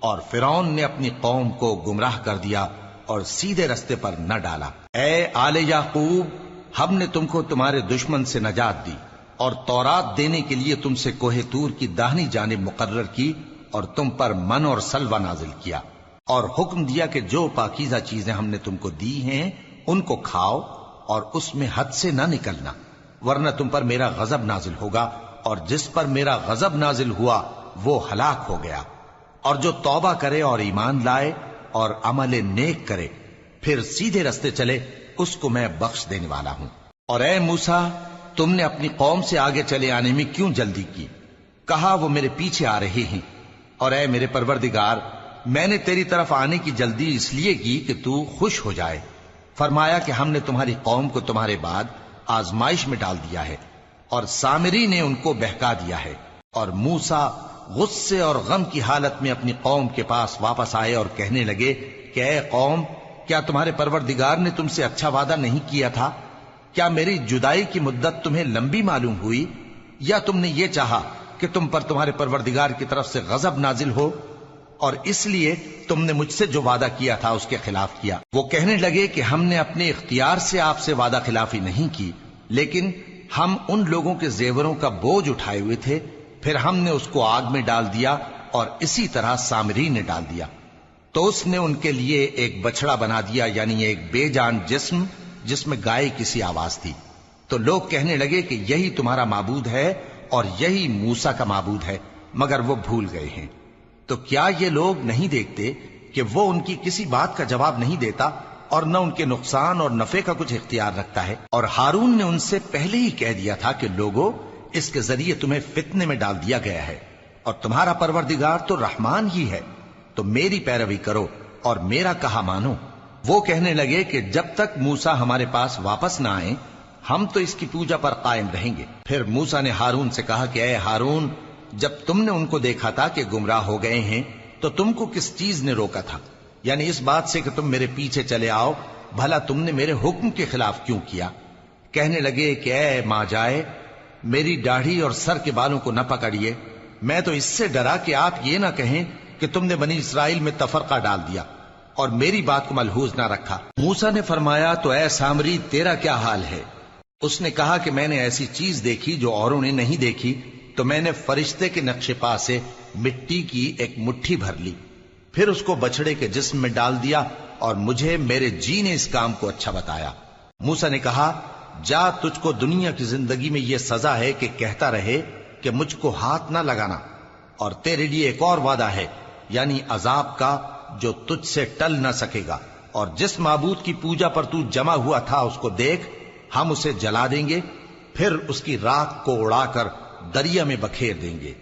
اور فرون نے اپنی قوم کو گمراہ کر دیا اور سیدھے رستے پر نہ ڈالا۔ اے آل یعقوب ہم نے تم کو تمہارے دشمن سے نجات دی اور تورات دینے کے لیے تم سے کوہ تور کی داہنی جانب مقرر کی اور تم پر من اور سلوہ نازل کیا اور حکم دیا کہ جو پاکیزہ چیزیں ہم نے تم کو دی ہیں، ان کو کھاؤ اور اس میں حد سے نہ نکلنا، ورنہ تم پر میرا غضب نازل ہوگا اور جس پر میرا غضب نازل ہوا، وہ ہلاک ہو گیا۔ اور جو توبہ کرے اور ایمان لائے اور عمل نیک کرے، پھر سیدھے رستے چلے اس کو میں بخش دینے والا ہوں۔ اور اے موسا تم نے اپنی قوم سے آگے چلے آنے میں کیوں جلدی کی؟ کہا، وہ میرے پیچھے آ رہے ہیں۔ اور اے میرے پروردگار، میں نے تیری طرف آنے کی جلدی اس لیے کی کہ تو خوش ہو جائے۔ فرمایا کہ ہم نے تمہاری قوم کو تمہارے بعد آزمائش میں ڈال دیا ہے اور سامری نے ان کو بہکا دیا ہے۔ اور موسا غصے اور غم کی حالت میں اپنی قوم کے پاس واپس آئے اور کہنے لگے کہ اے قوم کیا تمہارے پروردگار نے تم سے اچھا وعدہ نہیں کیا تھا؟ کیا میری جدائی کی مدت تمہیں لمبی معلوم ہوئی؟ یا تم نے یہ چاہا کہ تم پر تمہارے پروردگار کی طرف سے غضب نازل ہو؟ اور اس لیے تم نے مجھ سے جو وعدہ کیا تھا اس کے خلاف کیا۔ وہ کہنے لگے کہ ہم نے اپنے اختیار سے آپ سے وعدہ خلافی نہیں کی، لیکن ہم ان لوگوں کے زیوروں کا بوجھ اٹھائے ہوئے تھے۔ پھر ہم نے اس کو آگ میں ڈال دیا اور اسی طرح سامری نے ڈال دیا۔ تو اس نے ان کے لیے ایک بچڑا بنا دیا یعنی ایک بے جان جسم، جس میں گائے کسی آواز تھی۔ تو لوگ کہنے لگے کہ یہی تمہارا معبود ہے اور یہی موسا کا معبود ہے، مگر وہ بھول گئے ہیں۔ تو کیا یہ لوگ نہیں دیکھتے کہ وہ ان کی کسی بات کا جواب نہیں دیتا اور نہ ان کے نقصان اور نفے کا کچھ اختیار رکھتا ہے؟ اور ہارون نے ان سے پہلے ہی کہہ دیا تھا کہ لوگوں اس کے ذریعے تمہیں فتنے میں ڈال دیا گیا ہے اور تمہارا پروردگار تو رحمان ہی ہے۔ تو میری پیروی کرو اور میرا کہا مانو۔ وہ کہنے لگے کہ جب تک موسا ہمارے پاس واپس نہ آئیں، ہم تو اس کی پوجا پر قائم رہیں گے۔ پھر موسا نے ہارون سے کہا کہ اے ہارون، جب تم نے ان کو دیکھا تھا کہ گمراہ ہو گئے ہیں، تو تم کو کس چیز نے روکا تھا؟ یعنی اس بات سے کہ تم میرے پیچھے چلے آؤ، بھلا تم نے میرے حکم کے خلاف کیوں کیا؟ کہنے لگے کہ اے ماں جائے، میری داڑھی اور سر کے بالوں کو نہ پکڑیے۔ میں تو اس سے ڈرا کہ آپ یہ نہ کہیں کہ تم نے بنی اسرائیل میں تفرقہ ڈال دیا اور میری بات کو ملحوظ نہ رکھا۔ موسا نے فرمایا، تو اے سامری، تیرا کیا حال ہے؟ اس نے کہا کہ میں نے ایسی چیز دیکھی جو اوروں نے نہیں دیکھی، تو میں نے فرشتے کے نقش پا سے مٹی کی ایک مٹھی بھر لی۔ پھر اس کو بچڑے کے جسم میں ڈال دیا اور مجھے میرے جی نے اس کام کو اچھا بتایا۔ موسا نے کہا، جا تجھ کو دنیا کی زندگی میں یہ سزا ہے کہ کہتا رہے کہ مجھ کو ہاتھ نہ لگانا۔ اور تیرے لیے ایک اور وعدہ ہے یعنی عذاب کا جو تجھ سے ٹل نہ سکے گا اور جس معبود کی پوجا پر تو جمع ہوا تھا اس کو دیکھ، ہم اسے جلا دیں گے، پھر اس کی راک کو اڑا کر دریا میں بکھیر دیں گے۔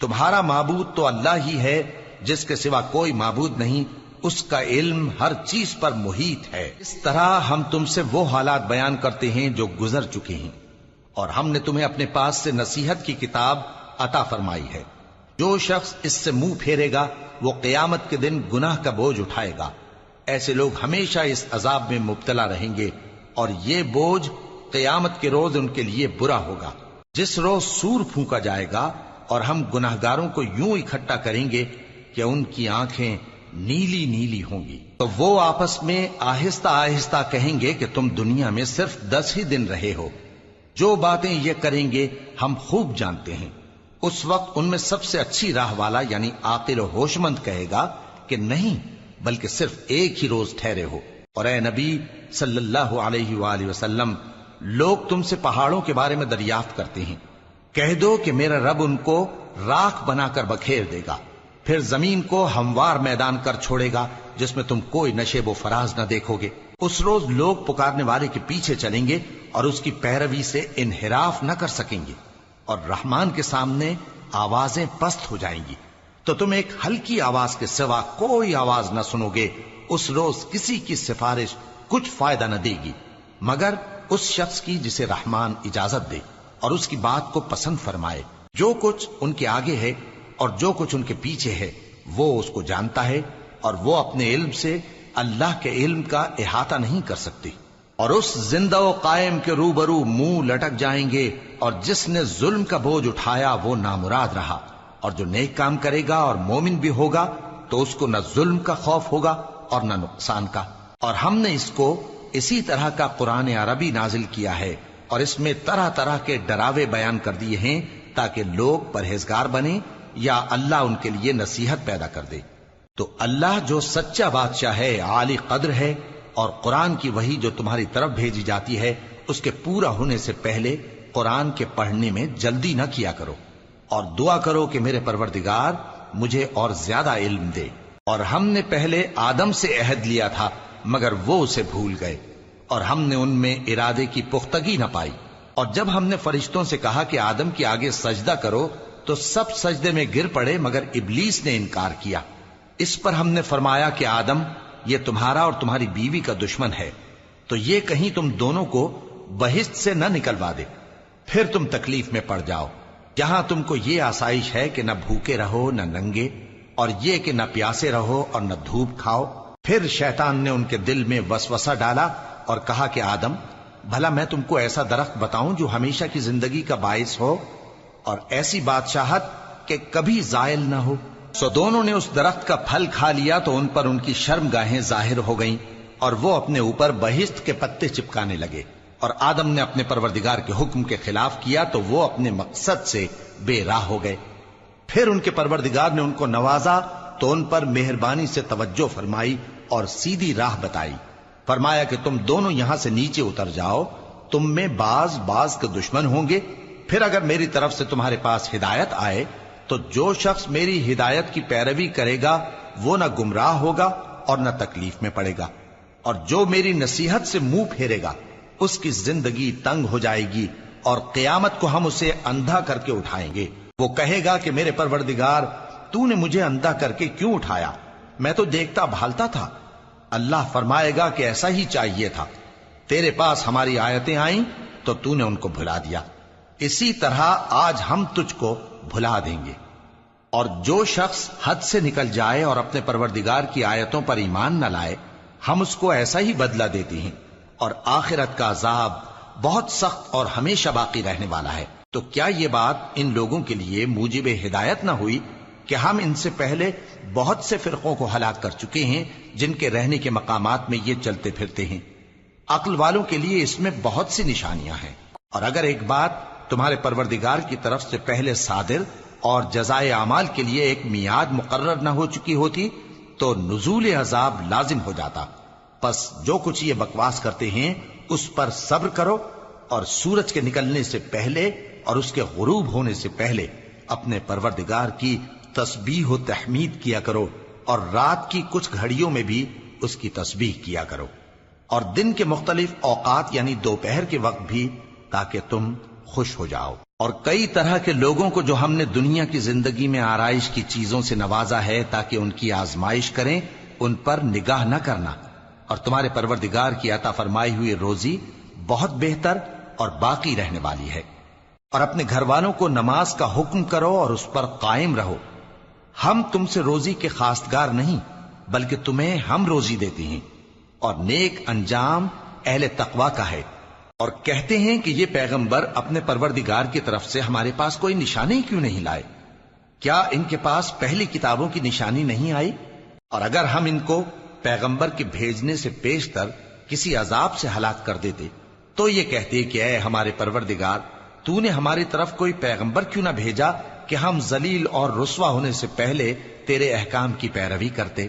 تمہارا معبود تو اللہ ہی ہے، جس کے سوا کوئی معبود نہیں، اس کا علم ہر چیز پر محیط ہے۔ اس طرح ہم تم سے وہ حالات بیان کرتے ہیں جو گزر چکے ہیں۔ اور ہم نے تمہیں اپنے پاس سے نصیحت کی کتاب عطا فرمائی ہے۔ جو شخص اس سے منہ پھیرے گا، وہ قیامت کے دن گناہ کا بوجھ اٹھائے گا۔ ایسے لوگ ہمیشہ اس عذاب میں مبتلا رہیں گے اور یہ بوجھ قیامت کے روز ان کے لیے برا ہوگا۔ جس روز سور پھونکا جائے گا اور ہم گناہ گاروں کو یوں اکٹھا کریں گے کہ ان کی آنکھیں نیلی نیلی ہوں گی۔ تو وہ آپس میں آہستہ آہستہ کہیں گے کہ تم دنیا میں صرف دس ہی دن رہے ہو۔ جو باتیں یہ کریں گے، ہم خوب جانتے ہیں۔ اس وقت ان میں سب سے اچھی راہ والا یعنی عاقل و ہوش مند کہے گا کہ نہیں، بلکہ صرف ایک ہی روز ٹھہرے ہو۔ اور اے نبی، صلی اللہ علیہ وآلہ وسلم، لوگ تم سے پہاڑوں کے بارے میں دریافت کرتے ہیں۔ کہہ دو کہ میرا رب ان کو راکھ بنا کر بکھیر دے گا۔ پھر زمین کو ہموار میدان کر چھوڑے گا، جس میں تم کوئی نشے و فراز نہ دیکھو گے۔ اس روز لوگ پکارنے والے کے پیچھے چلیں گے اور اس کی پیروی سے انحراف نہ کر سکیں گے۔ اور رحمان کے سامنے آوازیں پست ہو جائیں گی۔ تو تم ایک ہلکی آواز کے سوا کوئی آواز نہ سنو گے۔ اس روز کسی کی سفارش کچھ فائدہ نہ دے گی۔ مگر اس شخص کی جسے رحمان اجازت دے اور اس کی بات کو پسند فرمائے۔ جو کچھ ان کے آگے ہے اور جو کچھ ان کے پیچھے ہے، وہ اس کو جانتا ہے اور وہ اپنے علم سے اللہ کے علم کا احاطہ نہیں کر سکتی اور اس زندہ و قائم کے روبرو منہ لٹک جائیں گے اور جس نے ظلم کا بوجھ اٹھایا وہ نامراد رہا اور جو نیک کام کرے گا اور مومن بھی ہوگا تو اس کو نہ ظلم کا خوف ہوگا اور نہ نقصان کا اور ہم نے اس کو اسی طرح کا قرآن عربی نازل کیا ہے اور اس میں طرح طرح کے ڈراوے بیان کر دیے ہیں تاکہ لوگ پرہیزگار بنے یا اللہ ان کے لیے نصیحت پیدا کر دے۔ تو اللہ جو سچا بادشاہ ہے، عالی قدر ہے اور قرآن کی وہی جو تمہاری طرف بھیجی جاتی ہے، اس کے پورا ہونے سے پہلے قرآن کے پڑھنے میں جلدی نہ کیا کرو اور دعا کرو کہ میرے پروردگار مجھے اور زیادہ علم دے۔ اور ہم نے پہلے آدم سے عہد لیا تھا، مگر وہ اسے بھول گئے اور ہم نے ان میں ارادے کی پختگی نہ پائی۔ اور جب ہم نے فرشتوں سے کہا کہ آدم کے آگے سجدہ کرو، تو سب سجدے میں گر پڑے مگر ابلیس نے انکار کیا۔ اس پر ہم نے فرمایا کہ آدم یہ تمہارا اور تمہاری بیوی کا دشمن ہے، تو یہ کہیں تم دونوں کو بہشت سے نہ نکلوا دے۔ پھر تم تکلیف میں پڑ جاؤ۔ جہاں تم کو یہ آسائش ہے کہ نہ بھوکے رہو، نہ ننگے، اور یہ کہ نہ پیاسے رہو اور نہ دھوپ کھاؤ۔ پھر شیطان نے ان کے دل میں وسوسہ ڈالا اور کہا کہ آدم، بھلا میں تم کو ایسا درخت بتاؤں جو ہمیشہ کی زندگی کا باعث ہو، اور ایسی بادشاہت کہ کبھی زائل نہ ہو۔ سو دونوں نے اس درخت کا پھل کھا لیا تو ان پر ان کی شرم گاہیں ظاہر ہو گئیں اور وہ اپنے اوپر بہشت کے پتے چپکانے لگے اور آدم نے اپنے پروردگار کے حکم کے خلاف کیا تو وہ اپنے مقصد سے بے راہ ہو گئے۔ پھر ان کے پروردگار نے ان کو نوازا تو ان پر مہربانی سے توجہ فرمائی اور سیدھی راہ بتائی۔ فرمایا کہ تم دونوں یہاں سے نیچے اتر جاؤ، تم میں باز باز کے دشمن ہوں گے۔ پھر اگر میری طرف سے تمہارے پاس ہدایت آئے تو جو شخص میری ہدایت کی پیروی کرے گا، وہ نہ گمراہ ہوگا اور نہ تکلیف میں پڑے گا۔ اور جو میری نصیحت سے منہ پھیرے گا، اس کی زندگی تنگ ہو جائے گی اور قیامت کو ہم اسے اندھا کر کے اٹھائیں گے۔ وہ کہے گا کہ میرے پروردگار، تو نے مجھے اندھا کر کے کیوں اٹھایا؟ میں تو دیکھتا بھالتا تھا۔ اللہ فرمائے گا کہ ایسا ہی چاہیے تھا۔ تیرے پاس ہماری آیتیں آئیں تو تو نے ان کو بھلا دیا۔ اسی طرح آج ہم تجھ کو بھلا دیں گے۔ اور جو شخص حد سے نکل جائے اور اپنے پروردگار کی آیتوں پر ایمان نہ لائے، ہم اس کو ایسا ہی بدلہ دیتے ہیں۔ اور آخرت کا عذاب بہت سخت اور ہمیشہ باقی رہنے والا ہے۔ تو کیا یہ بات ان لوگوں کے لیے موجب ہدایت نہ ہوئی کہ ہم ان سے پہلے بہت سے فرقوں کو ہلاک کر چکے ہیں، جن کے رہنے کے مقامات میں یہ چلتے پھرتے ہیں؟ عقل والوں کے لیے اس میں بہت سی نشانیاں ہیں۔ اور اگر ایک بات تمہارے پروردگار کی طرف سے پہلے صادر اور جزائے اعمال کے لیے ایک میاد مقرر نہ ہو چکی ہوتی تو نزول عذاب لازم ہو جاتا۔ پس جو کچھ یہ بکواس کرتے ہیں، اس پر صبر کرو اور سورج کے نکلنے سے پہلے اور اس کے غروب ہونے سے پہلے اپنے پروردگار کی تسبیح و تحمید کیا کرو اور رات کی کچھ گھڑیوں میں بھی اس کی تسبیح کیا کرو۔ اور دن کے مختلف اوقات یعنی دوپہر کے وقت بھی، تاکہ تم خوش ہو جاؤ۔ اور کئی طرح کے لوگوں کو جو ہم نے دنیا کی زندگی میں آرائش کی چیزوں سے نوازا ہے تاکہ ان کی آزمائش کریں، ان پر نگاہ نہ کرنا۔ اور تمہارے پروردگار کی عطا فرمائی ہوئی روزی بہت بہتر اور باقی رہنے والی ہے۔ اور اپنے گھر والوں کو نماز کا حکم کرو اور اس پر قائم رہو۔ ہم تم سے روزی کے خاصگار نہیں، بلکہ تمہیں ہم روزی دیتے ہیں۔ اور نیک انجام اہل تقوا کا ہے۔ اور کہتے ہیں کہ یہ پیغمبر اپنے پروردگار کی طرف سے ہمارے پاس کوئی نشانی کیوں نہیں لائے؟ کیا ان کے پاس پہلی کتابوں کی نشانی نہیں آئی؟ اور اگر ہم ان کو پیغمبر کے بھیجنے سے پیشتر کسی عذاب سے ہلاک کر دیتے، تو یہ کہتے کہ اے ہمارے پروردگار، تو نے ہماری طرف کوئی پیغمبر کیوں نہ بھیجا کہ ہم ذلیل اور رسوا ہونے سے پہلے تیرے احکام کی پیروی کرتے؟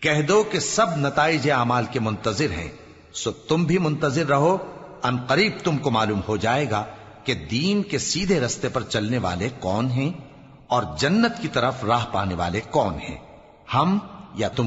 کہہ دو کہ سب نتائج اعمال کے منتظر ہیں، سو تم بھی منتظر رہو ان قریب تم کو معلوم ہو جائے گا کہ دین کے سیدھے رستے پر چلنے والے کون ہیں اور جنت کی طرف راہ پانے والے کون ہیں۔ ہم یا تم